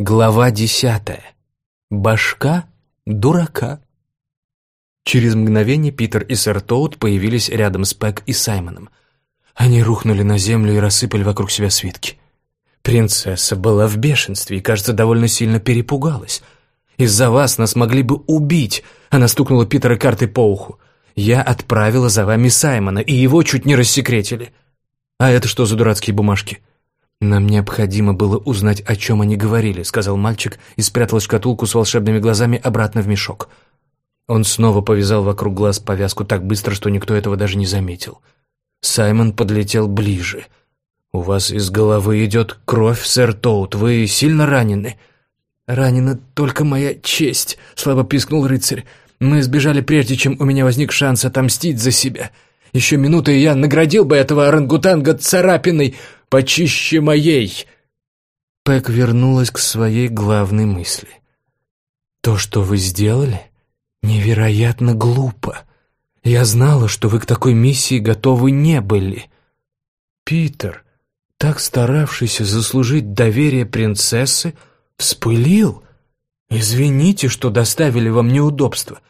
Глава десятая. Башка дурака. Через мгновение Питер и сэр Тоут появились рядом с Пэк и Саймоном. Они рухнули на землю и рассыпали вокруг себя свитки. Принцесса была в бешенстве и, кажется, довольно сильно перепугалась. «Из-за вас нас могли бы убить!» Она стукнула Питера картой по уху. «Я отправила за вами Саймона, и его чуть не рассекретили». «А это что за дурацкие бумажки?» «Нам необходимо было узнать, о чем они говорили», — сказал мальчик и спрятал шкатулку с волшебными глазами обратно в мешок. Он снова повязал вокруг глаз повязку так быстро, что никто этого даже не заметил. Саймон подлетел ближе. «У вас из головы идет кровь, сэр Тоут. Вы сильно ранены?» «Ранена только моя честь», — слабо пискнул рыцарь. «Мы сбежали прежде, чем у меня возник шанс отомстить за себя. Еще минута, и я наградил бы этого орангутанга царапиной почище моей!» Пэк вернулась к своей главной мысли. «То, что вы сделали, невероятно глупо. Я знала, что вы к такой миссии готовы не были. Питер, так старавшийся заслужить доверие принцессы, вспылил. Извините, что доставили вам неудобства.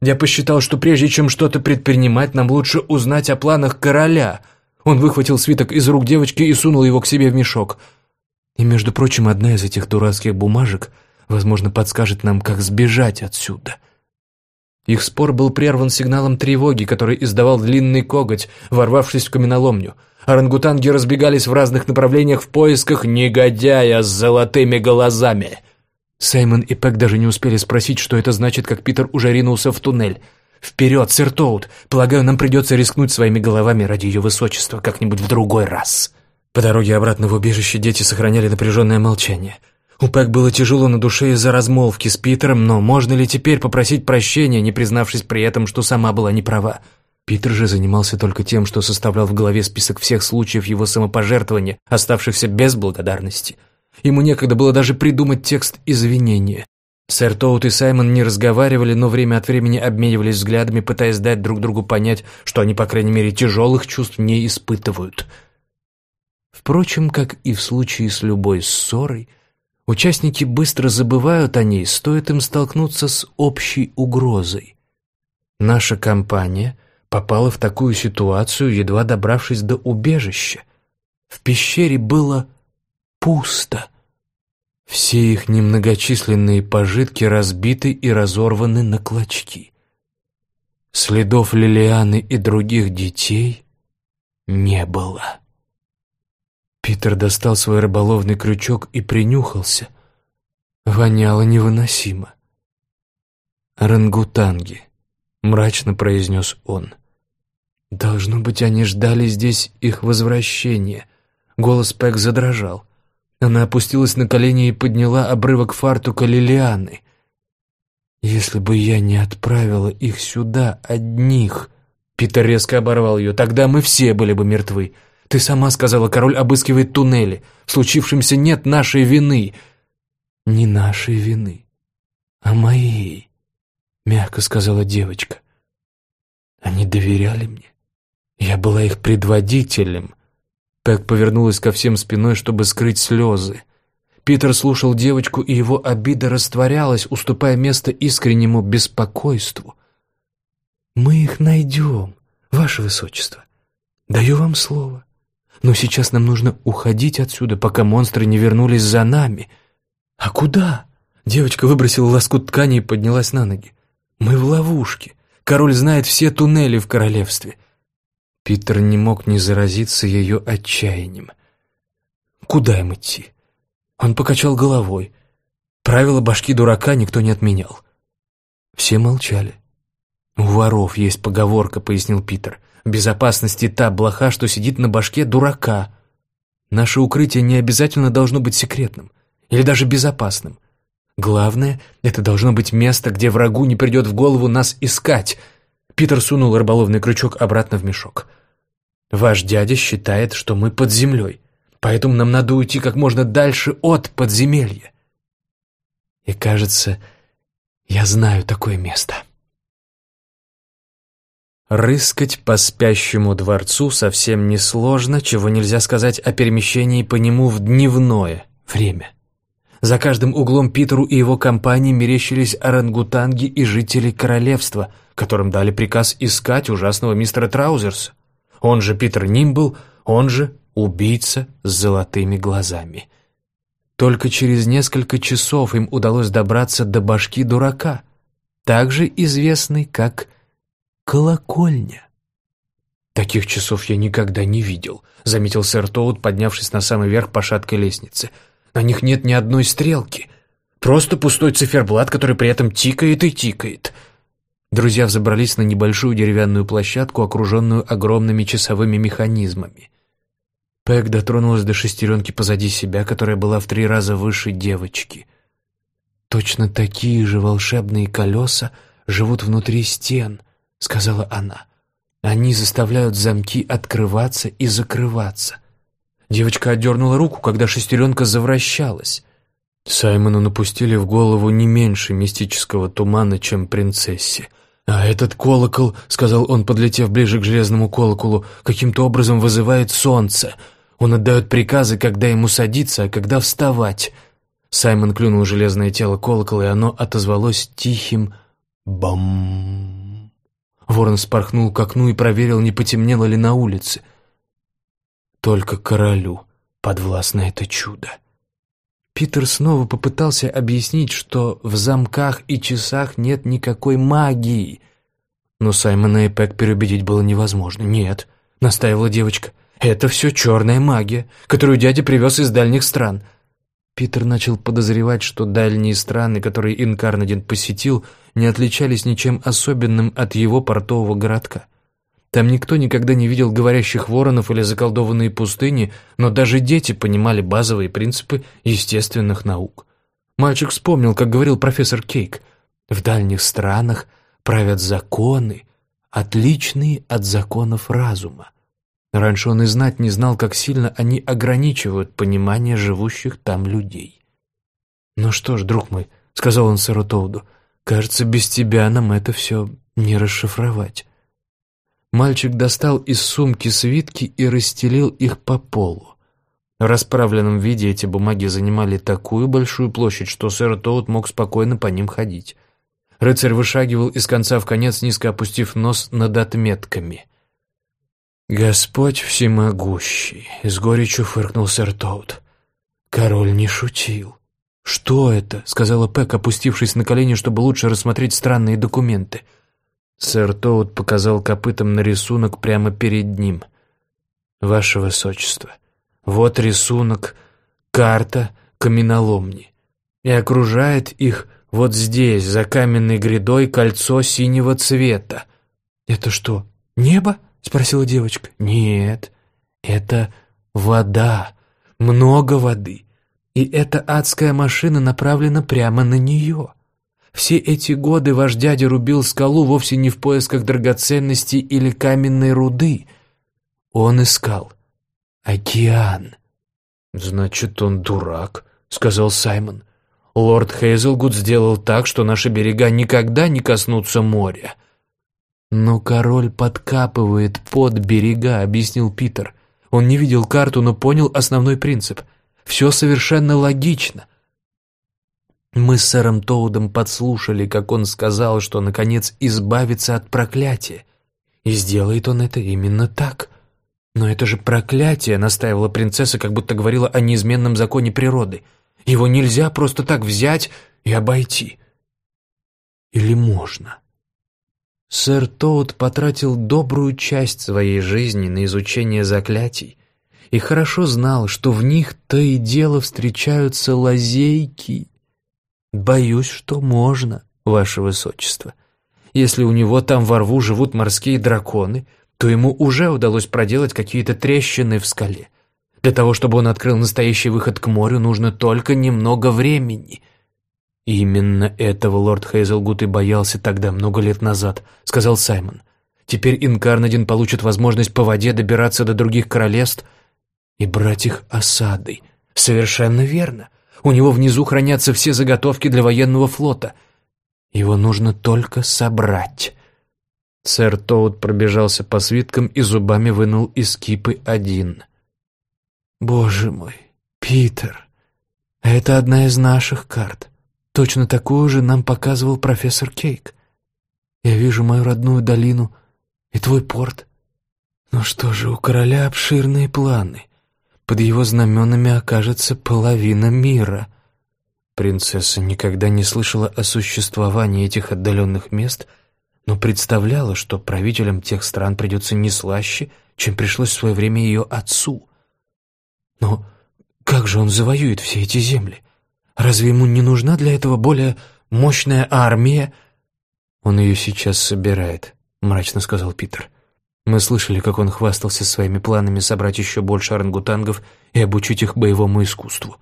Я посчитал, что прежде чем что-то предпринимать, нам лучше узнать о планах короля». Он выхватил свиток из рук девочки и сунул его к себе в мешок. И, между прочим, одна из этих дурацких бумажек, возможно, подскажет нам, как сбежать отсюда. Их спор был прерван сигналом тревоги, который издавал длинный коготь, ворвавшись в каменоломню. Орангутанги разбегались в разных направлениях в поисках негодяя с золотыми глазами. Саймон и Пэк даже не успели спросить, что это значит, как Питер уже ринулся в туннель. «Вперед, сэр Тоут! Полагаю, нам придется рискнуть своими головами ради ее высочества как-нибудь в другой раз». По дороге обратно в убежище дети сохраняли напряженное молчание. У Пэк было тяжело на душе из-за размолвки с Питером, но можно ли теперь попросить прощения, не признавшись при этом, что сама была не права? Питер же занимался только тем, что составлял в голове список всех случаев его самопожертвования, оставшихся без благодарности. Ему некогда было даже придумать текст извинения. Сэр Тоут и Саймон не разговаривали, но время от времени обменивались взглядами, пытаясь дать друг другу понять, что они, по крайней мере, тяжелых чувств не испытывают. Впрочем, как и в случае с любой ссорой, участники быстро забывают о ней, стоит им столкнуться с общей угрозой. Наша компания попала в такую ситуацию, едва добравшись до убежища. В пещере было пусто — все их немногочисленные пожитки разбиты и разорваны на клочки. Следов Лилианы и других детей не было. Питер достал свой рыболовный крючок и принюхался. Воняло невыносимо. «Рангутанги», — мрачно произнес он. «Должно быть, они ждали здесь их возвращения». Голос Пэк задрожал. Она опустилась на колени и подняла обрывок фартука Лилианы. «Если бы я не отправила их сюда одних...» Питер резко оборвал ее. «Тогда мы все были бы мертвы. Ты сама сказала, король обыскивает туннели. В случившемся нет нашей вины». «Не нашей вины, а моей», — мягко сказала девочка. «Они доверяли мне. Я была их предводителем, Пэк повернулась ко всем спиной, чтобы скрыть слезы. Питер слушал девочку, и его обида растворялась, уступая место искреннему беспокойству. «Мы их найдем, ваше высочество. Даю вам слово. Но сейчас нам нужно уходить отсюда, пока монстры не вернулись за нами. А куда?» Девочка выбросила лоскут ткани и поднялась на ноги. «Мы в ловушке. Король знает все туннели в королевстве. Питер не мог не заразиться ее отчаянием. Куда им идти? Он покачал головой. Правила башки дурака никто не отменял. Все молчали. «У воров есть поговорка», — пояснил Питер. «В безопасности та блоха, что сидит на башке дурака. Наше укрытие не обязательно должно быть секретным или даже безопасным. Главное, это должно быть место, где врагу не придет в голову нас искать». Питер сунул рыболовный крючок обратно в мешок. Ваш дядя считает, что мы под землей, поэтому нам надо уйти как можно дальше от подземелья. И кажется, я знаю такое место. Рыскать по спящему дворцу совсем несложно, чего нельзя сказать о перемещении по нему в дневное время. За каждым углом Питеру и его компании мерещились орангутанги и жители королевства, которым дали приказ искать ужасного мистера Траузерса. Он же Питер Нимбл, он же убийца с золотыми глазами. Только через несколько часов им удалось добраться до башки дурака, также известной как колокольня. «Таких часов я никогда не видел», — заметил сэр Тоут, поднявшись на самый верх по шаткой лестнице. «На них нет ни одной стрелки. Просто пустой циферблат, который при этом тикает и тикает». Друзья взобрались на небольшую деревянную площадку, окруженную огромными часовыми механизмами. Пэг дотронулась до шестеренки позади себя, которая была в три раза выше девочки. «Точно такие же волшебные колеса живут внутри стен», — сказала она. «Они заставляют замки открываться и закрываться». Девочка отдернула руку, когда шестеренка завращалась. Саймону напустили в голову не меньше мистического тумана, чем принцессе. «А этот колокол, — сказал он, подлетев ближе к железному колоколу, — каким-то образом вызывает солнце. Он отдает приказы, когда ему садиться, а когда вставать. Саймон клюнул железное тело колокола, и оно отозвалось тихим «бам». Ворон спорхнул к окну и проверил, не потемнело ли на улице. Только королю подвластно это чудо. Питер снова попытался объяснить, что в замках и часах нет никакой магии. Но Саймона и Пэк переубедить было невозможно. «Нет», — настаивала девочка, — это все черная магия, которую дядя привез из дальних стран. Питер начал подозревать, что дальние страны, которые Инкарнадин посетил, не отличались ничем особенным от его портового городка. Там никто никогда не видел говорящих воронов или заколдованные пустыни, но даже дети понимали базовые принципы естественных наук. Мальчик вспомнил, как говорил профессор Кейк, «В дальних странах правят законы, отличные от законов разума. Раньше он и знать не знал, как сильно они ограничивают понимание живущих там людей. «Ну что ж, друг мой», — сказал он сэру Тоуду, — «кажется, без тебя нам это все не расшифровать». Мальчик достал из сумки свитки и расстелил их по полу. В расправленном виде эти бумаги занимали такую большую площадь, что сэр Тоут мог спокойно по ним ходить. Рыцарь вышагивал из конца в конец, низко опустив нос над отметками — «Господь всемогущий!» — с горечью фыркнул сэр Тоут. Король не шутил. «Что это?» — сказала Пэк, опустившись на колени, чтобы лучше рассмотреть странные документы. Сэр Тоут показал копытом на рисунок прямо перед ним. «Ваше Высочество, вот рисунок, карта каменоломни, и окружает их вот здесь, за каменной грядой, кольцо синего цвета. Это что, небо?» — спросила девочка. «Нет, это вода, много воды, и эта адская машина направлена прямо на нее. Все эти годы ваш дядя рубил скалу вовсе не в поисках драгоценностей или каменной руды. Он искал океан». «Значит, он дурак», — сказал Саймон. «Лорд Хейзелгуд сделал так, что наши берега никогда не коснутся моря». «Но король подкапывает под берега», — объяснил Питер. Он не видел карту, но понял основной принцип. Все совершенно логично. Мы с сэром Тоудом подслушали, как он сказал, что, наконец, избавится от проклятия. И сделает он это именно так. Но это же проклятие, настаивала принцесса, как будто говорила о неизменном законе природы. Его нельзя просто так взять и обойти. Или можно? Сэр Тоут потратил добрую часть своей жизни на изучение заклятий и хорошо знал, что в них то и дело встречаются лазейки. Боюсь, что можно, ваше высочество. Если у него там во рву живут морские драконы, то ему уже удалось проделать какие-то трещины в скале. Для того, чтобы он открыл настоящий выход к морю, нужно только немного времени — «Именно этого лорд Хейзелгут и боялся тогда, много лет назад», — сказал Саймон. «Теперь Инкарнадин получит возможность по воде добираться до других королевств и брать их осадой». «Совершенно верно. У него внизу хранятся все заготовки для военного флота. Его нужно только собрать». Сэр Тоут пробежался по свиткам и зубами вынул из кипы один. «Боже мой, Питер, это одна из наших карт. Точно такую же нам показывал профессор Кейк. Я вижу мою родную долину и твой порт. Ну что же, у короля обширные планы. Под его знаменами окажется половина мира. Принцесса никогда не слышала о существовании этих отдаленных мест, но представляла, что правителям тех стран придется не слаще, чем пришлось в свое время ее отцу. Но как же он завоюет все эти земли? Разве ему не нужна для этого более мощная армия? Он ее сейчас собирает, мрачно сказал Питер. Мы слышали, как он хвастался своими планами собрать еще больше орангутангов и обучить их боевому искусству.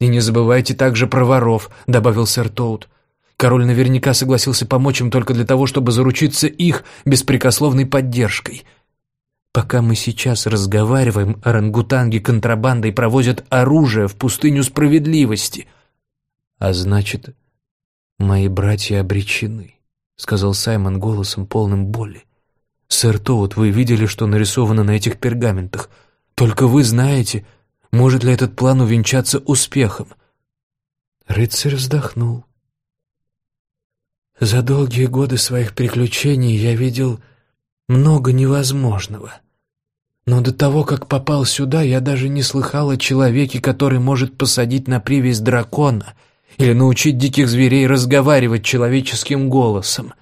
«И не забывайте также про воров», — добавил сэр Тоут. «Король наверняка согласился помочь им только для того, чтобы заручиться их беспрекословной поддержкой». Пока мы сейчас разговариваем, орангутанги контрабандой провозят оружие в пустыню справедливости. А значит, мои братья обречены, — сказал Саймон голосом, полным боли. «Сэр Тоут, вы видели, что нарисовано на этих пергаментах? Только вы знаете, может ли этот план увенчаться успехом?» Рыцарь вздохнул. «За долгие годы своих приключений я видел много невозможного. Но до того, как попал сюда, я даже не слыхал о человеке, который может посадить на привязь дракона или научить диких зверей разговаривать человеческим голосом».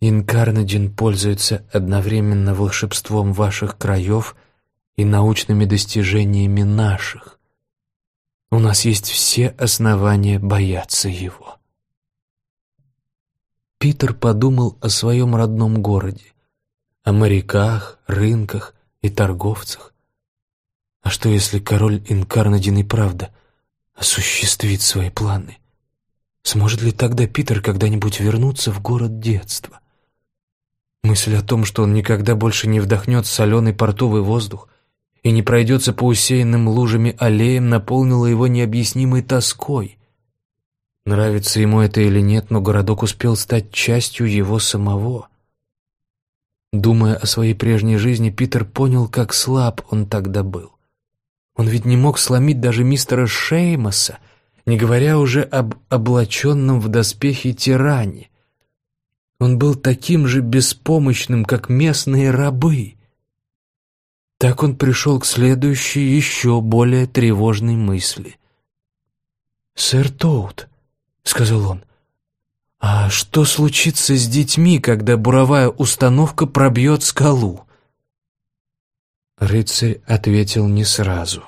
Инкарнадин пользуется одновременно волшебством ваших краев и научными достижениями наших. У нас есть все основания бояться его. Питер подумал о своем родном городе, о моряках, рынках и торговцах. А что, если король Инкарнадин и правда осуществит свои планы? Сможет ли тогда Питер когда-нибудь вернуться в город детства? Мысль о том, что он никогда больше не вдохнет соленый портовый воздух и не пройдется по усеянным лужами аллеям, наполнила его необъяснимой тоской. Нравится ему это или нет, но городок успел стать частью его самого. Думая о своей прежней жизни, Питер понял, как слаб он тогда был. Он ведь не мог сломить даже мистера Шеймоса, не говоря уже об облаченном в доспехи тиране. Он был таким же беспомощным, как местные рабы. Так он пришел к следующей, еще более тревожной мысли. «Сэр Тоут», — сказал он, — «а что случится с детьми, когда буровая установка пробьет скалу?» Рыцарь ответил не сразу.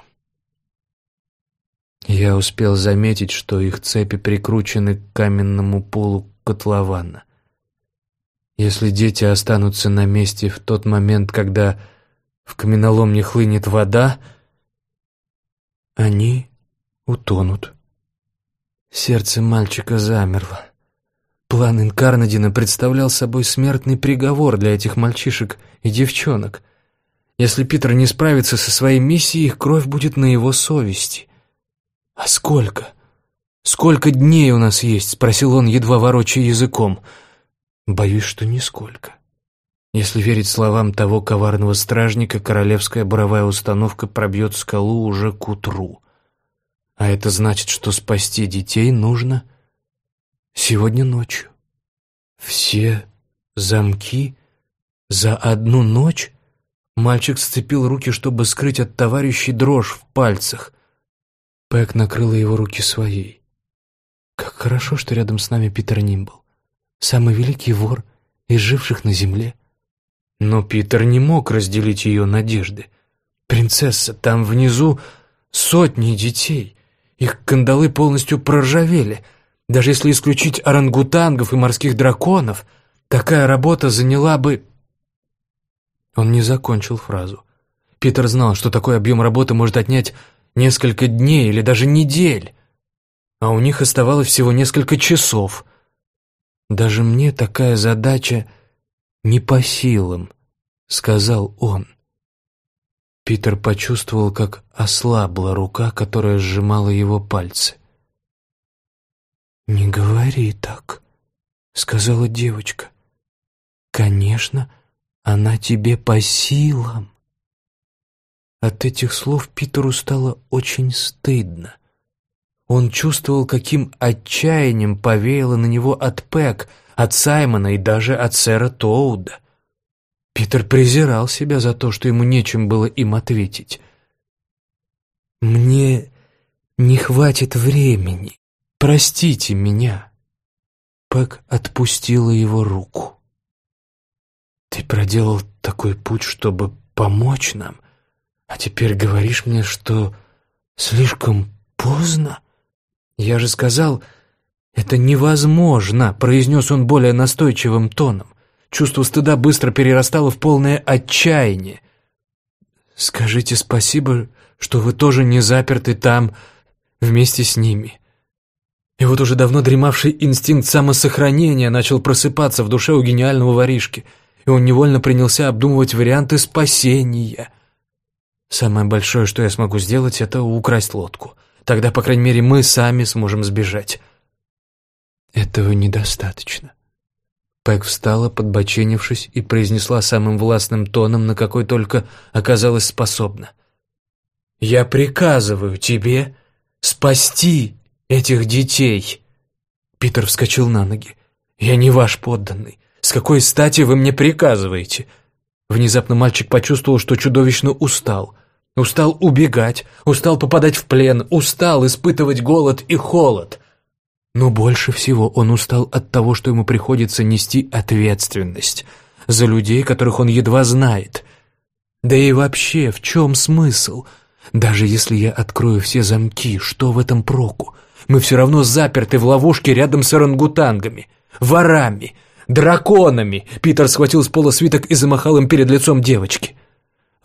Я успел заметить, что их цепи прикручены к каменному полу котлована. Если дети останутся на месте в тот момент, когда в каменолом не хлынет вода, они утонут. Сердце мальчика замерло. План Инкарнадина представлял собой смертный приговор для этих мальчишек и девчонок. Если Питер не справится со своей миссией, их кровь будет на его совести. «А сколько? Сколько дней у нас есть?» — спросил он, едва ворочая языком — Боюсь, что нисколько. Если верить словам того коварного стражника, королевская буровая установка пробьет скалу уже к утру. А это значит, что спасти детей нужно сегодня ночью. Все замки за одну ночь? Мальчик сцепил руки, чтобы скрыть от товарищей дрожь в пальцах. Пэк накрыла его руки своей. Как хорошо, что рядом с нами Питер Нимбл самый великий вор из живших на земле. Но Питер не мог разделить ее надежды. «Принцесса, там внизу сотни детей. Их кандалы полностью проржавели. Даже если исключить орангутангов и морских драконов, такая работа заняла бы...» Он не закончил фразу. Питер знал, что такой объем работы может отнять несколько дней или даже недель, а у них оставалось всего несколько часов — даже мне такая задача не по силам, сказал он. Питер почувствовал, как ослабла рука, которая сжимала его пальцы. «Не говори так», — сказала девочка. «Конечно, она тебе по силам». От этих слов Питеру стало очень стыдно. Он чувствовал, каким отчаянием повеяло на него от Пэк, от Саймона и даже от сэра Тоуда. Питер презирал себя за то, что ему нечем было им ответить. «Мне не хватит времени. Простите меня». Пэк отпустила его руку. «Ты проделал такой путь, чтобы помочь нам, а теперь говоришь мне, что слишком поздно?» «Я же сказал, это невозможно», — произнес он более настойчивым тоном. Чувство стыда быстро перерастало в полное отчаяние. «Скажите спасибо, что вы тоже не заперты там вместе с ними». И вот уже давно дремавший инстинкт самосохранения начал просыпаться в душе у гениального воришки, и он невольно принялся обдумывать варианты спасения. «Самое большое, что я смогу сделать, это украсть лодку». Тогда, по крайней мере, мы сами сможем сбежать. Этого недостаточно. Пэк встала, подбоченившись, и произнесла самым властным тоном, на какой только оказалась способна. «Я приказываю тебе спасти этих детей!» Питер вскочил на ноги. «Я не ваш подданный. С какой стати вы мне приказываете?» Внезапно мальчик почувствовал, что чудовищно устал — Устал убегать, устал попадать в плен, устал испытывать голод и холод. Но больше всего он устал от того, что ему приходится нести ответственность за людей, которых он едва знает. Да и вообще, в чем смысл? Даже если я открою все замки, что в этом проку? Мы все равно заперты в ловушке рядом с орангутангами, ворами, драконами. Питер схватил с пола свиток и замахал им перед лицом девочки.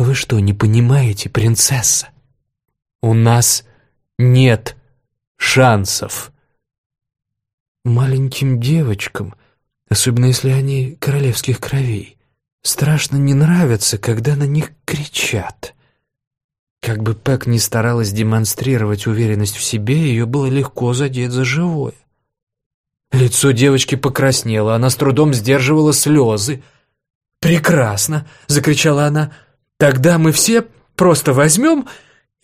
«Вы что, не понимаете, принцесса? У нас нет шансов». Маленьким девочкам, особенно если они королевских кровей, страшно не нравится, когда на них кричат. Как бы Пэк ни старалась демонстрировать уверенность в себе, ее было легко задеть за живое. Лицо девочки покраснело, она с трудом сдерживала слезы. «Прекрасно!» — закричала она. Тогда мы все просто возьмем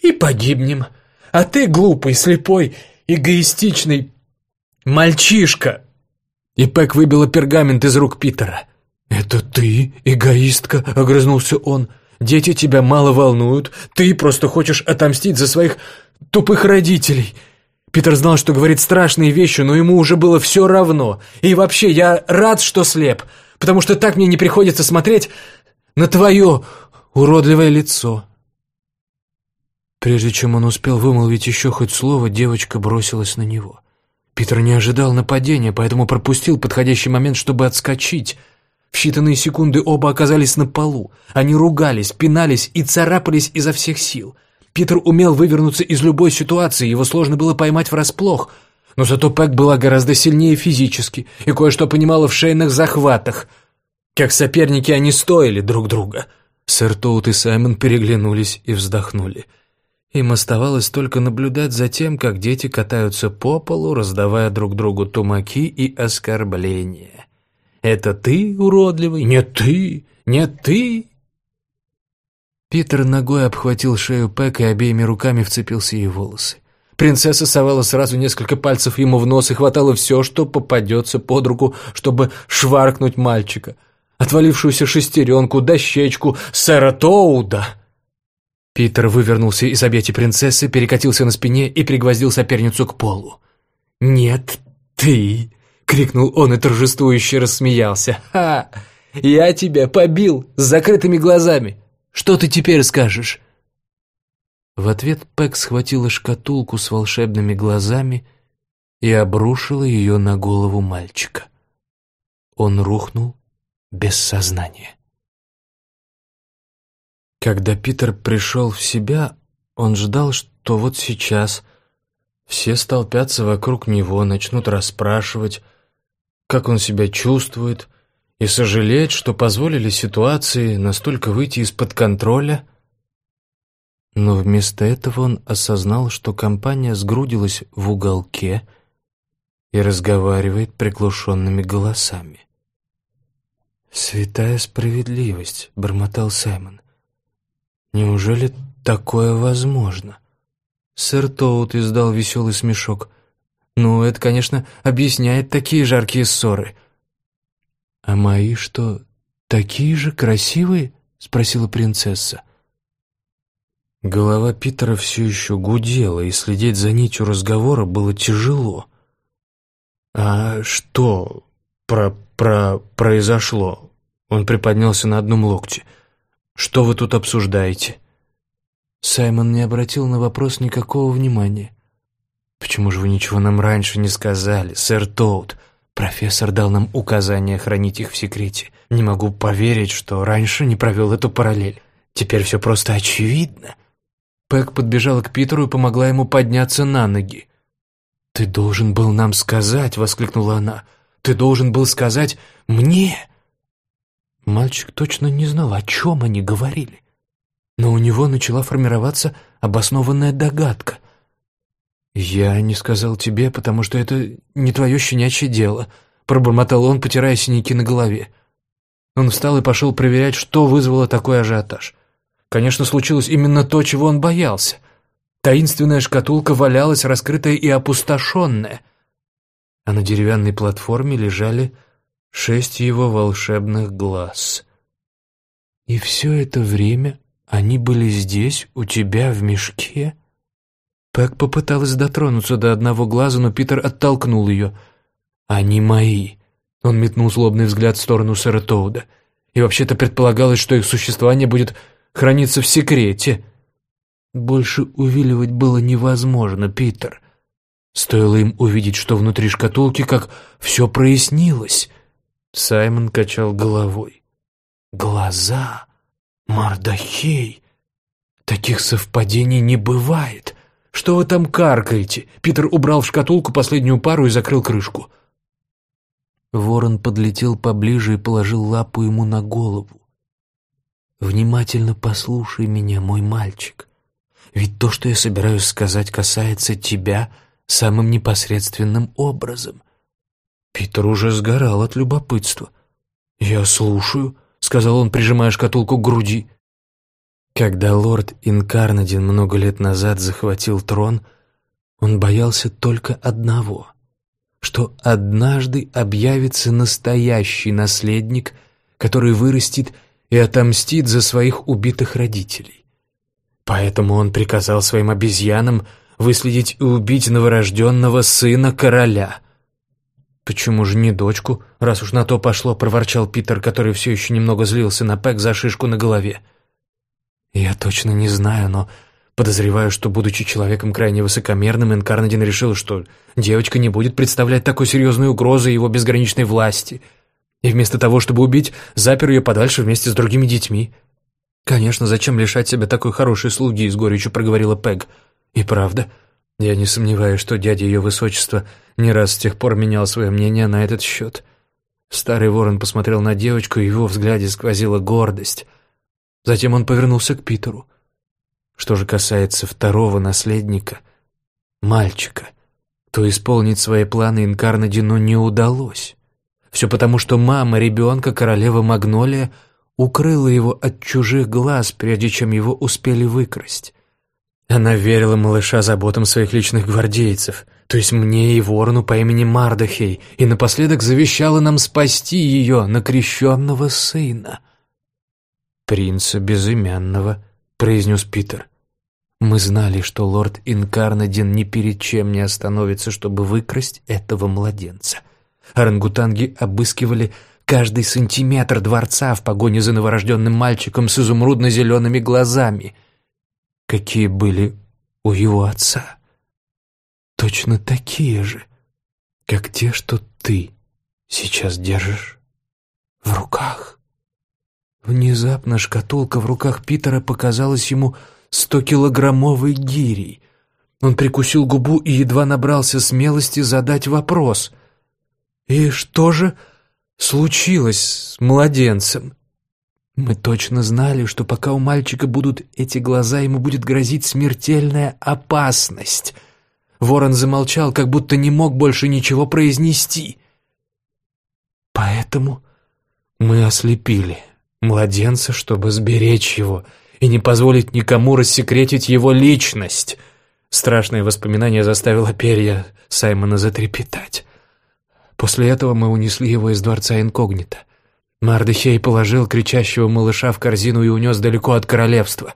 и погибнем. А ты глупый, слепой, эгоистичный мальчишка!» И Пэк выбила пергамент из рук Питера. «Это ты, эгоистка?» — огрызнулся он. «Дети тебя мало волнуют. Ты просто хочешь отомстить за своих тупых родителей». Питер знал, что говорит страшные вещи, но ему уже было все равно. И вообще, я рад, что слеп, потому что так мне не приходится смотреть на твое уродливое лицо. Прежде чем он успел вымолвить еще хоть слово, девочка бросилась на него. Питер не ожидал нападения, поэтому пропустил подходящий момент, чтобы отскочить. В считанные секунды оба оказались на полу. Они ругались, пинались и царапались изо всех сил. Питер умел вывернуться из любой ситуации, его сложно было поймать врасплох. Но зато Пэк была гораздо сильнее физически и кое-что понимала в шейных захватах. Как соперники они стоили друг друга — Сэр Тоут и Саймон переглянулись и вздохнули. Им оставалось только наблюдать за тем, как дети катаются по полу, раздавая друг другу тумаки и оскорбления. «Это ты, уродливый? Нет, ты! Нет, ты!» Питер ногой обхватил шею Пэк и обеими руками вцепился ей в волосы. Принцесса совала сразу несколько пальцев ему в нос и хватала все, что попадется под руку, чтобы шваркнуть мальчика — отвалившуюся шестеренку, дощечку сэра Тоуда. Питер вывернулся из объятий принцессы, перекатился на спине и пригвоздил соперницу к полу. «Нет, ты!» — крикнул он и торжествующе рассмеялся. «Ха! Я тебя побил с закрытыми глазами! Что ты теперь скажешь?» В ответ Пэк схватила шкатулку с волшебными глазами и обрушила ее на голову мальчика. Он рухнул без сознания. Когда Питер пришел в себя, он ждал, что вот сейчас все столпятся вокруг него, начнут расспрашивать, как он себя чувствует, и сожалеть, что позволили ситуации настолько выйти из-под контроля. Но вместо этого он осознал, что компания сгрудилась в уголке и разговаривает приглушенными голосами. «Святая справедливость», — бормотал Саймон. «Неужели такое возможно? Сэр Тоут издал веселый смешок. «Ну, это, конечно, объясняет такие жаркие ссоры». «А мои что, такие же красивые?» — спросила принцесса. Голова Питера все еще гудела, и следить за нитью разговора было тяжело. «А что про про произошло?» Он приподнялся на одном локте. «Что вы тут обсуждаете?» Саймон не обратил на вопрос никакого внимания. «Почему же вы ничего нам раньше не сказали, сэр Тоут? Профессор дал нам указание хранить их в секрете. Не могу поверить, что раньше не провел эту параллель. Теперь все просто очевидно». Пэк подбежала к Питеру и помогла ему подняться на ноги. «Ты должен был нам сказать!» — воскликнула она. «Ты должен был сказать мне!» Мальчик точно не знал, о чем они говорили. Но у него начала формироваться обоснованная догадка. «Я не сказал тебе, потому что это не твое щенячье дело», — пробормотал он, потирая синяки на голове. Он встал и пошел проверять, что вызвало такой ажиотаж. Конечно, случилось именно то, чего он боялся. Таинственная шкатулка валялась, раскрытая и опустошенная, а на деревянной платформе лежали шесть его волшебных глаз. И все это время они были здесь, у тебя, в мешке? Пэк попыталась дотронуться до одного глаза, но Питер оттолкнул ее. «Они мои!» Он метнул злобный взгляд в сторону сэра Тоуда. «И вообще-то предполагалось, что их существование будет храниться в секрете». Больше увиливать было невозможно, Питер. Стоило им увидеть, что внутри шкатулки, как все прояснилось. Саймон качал головой. «Глаза! Мардахей! Таких совпадений не бывает! Что вы там каркаете?» Питер убрал в шкатулку последнюю пару и закрыл крышку. Ворон подлетел поближе и положил лапу ему на голову. «Внимательно послушай меня, мой мальчик. Ведь то, что я собираюсь сказать, касается тебя самым непосредственным образом. Питер уже сгорал от любопытства. «Я слушаю», — сказал он, прижимая шкатулку к груди. Когда лорд Инкарнадин много лет назад захватил трон, он боялся только одного — что однажды объявится настоящий наследник, который вырастет и отомстит за своих убитых родителей. Поэтому он приказал своим обезьянам выследить и убить новорожденного сына короля — «Почему же не дочку, раз уж на то пошло?» — проворчал Питер, который все еще немного злился на Пэк за шишку на голове. «Я точно не знаю, но подозреваю, что, будучи человеком крайне высокомерным, Инкарнадин решил, что девочка не будет представлять такой серьезной угрозы его безграничной власти, и вместо того, чтобы убить, запер ее подальше вместе с другими детьми. Конечно, зачем лишать себя такой хорошей слуги?» — с горечью проговорила Пэг. «И правда, я не сомневаюсь, что дядя ее высочества не раз с тех пор менял свое мнение на этот счет. Старый ворон посмотрел на девочку, и его взгляде сквозила гордость. Затем он повернулся к Питеру. Что же касается второго наследника, мальчика, то исполнить свои планы Инкарнадину не удалось. Все потому, что мама ребенка, королева Магнолия, укрыла его от чужих глаз, прежде чем его успели выкрасть. Она верила малыша заботам своих личных гвардейцев, то есть мне и ворону по имени Мардахей, и напоследок завещала нам спасти ее, накрещенного сына. «Принца безымянного», — произнес Питер. «Мы знали, что лорд Инкарнадин ни перед чем не остановится, чтобы выкрасть этого младенца. Орангутанги обыскивали каждый сантиметр дворца в погоне за новорожденным мальчиком с изумрудно-зелеными глазами — какие были у его отца. Точно такие же, как те, что ты сейчас держишь в руках. Внезапно шкатулка в руках Питера показалась ему стокилограммовой гирей. Он прикусил губу и едва набрался смелости задать вопрос. «И что же случилось с младенцем?» Мы точно знали, что пока у мальчика будут эти глаза, ему будет грозить смертельная опасность. Ворон замолчал, как будто не мог больше ничего произнести. Поэтому мы ослепили младенца, чтобы сберечь его и не позволить никому рассекретить его личность. Страшное воспоминание заставило перья Саймона затрепетать. После этого мы унесли его из дворца инкогнито. Мардыхей положил кричащего малыша в корзину и унес далеко от королевства.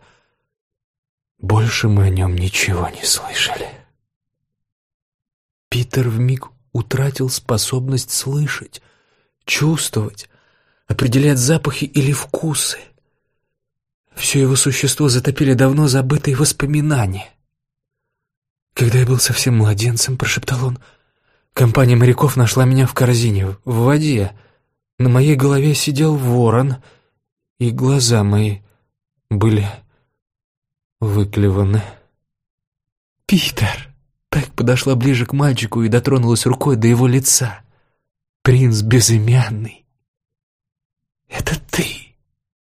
Больше мы о нем ничего не слышали. Питер вмиг утратил способность слышать, чувствовать, определять запахи или вкусы. Все его существо затопили давно забытые воспоминания. «Когда я был совсем младенцем», — прошептал он, — «компания моряков нашла меня в корзине, в воде. На моей голове сидел ворон, и глаза мои были выклеваны». «Питер!» Пэк подошла ближе к мальчику и дотронулась рукой до его лица. «Принц безымянный, это ты!»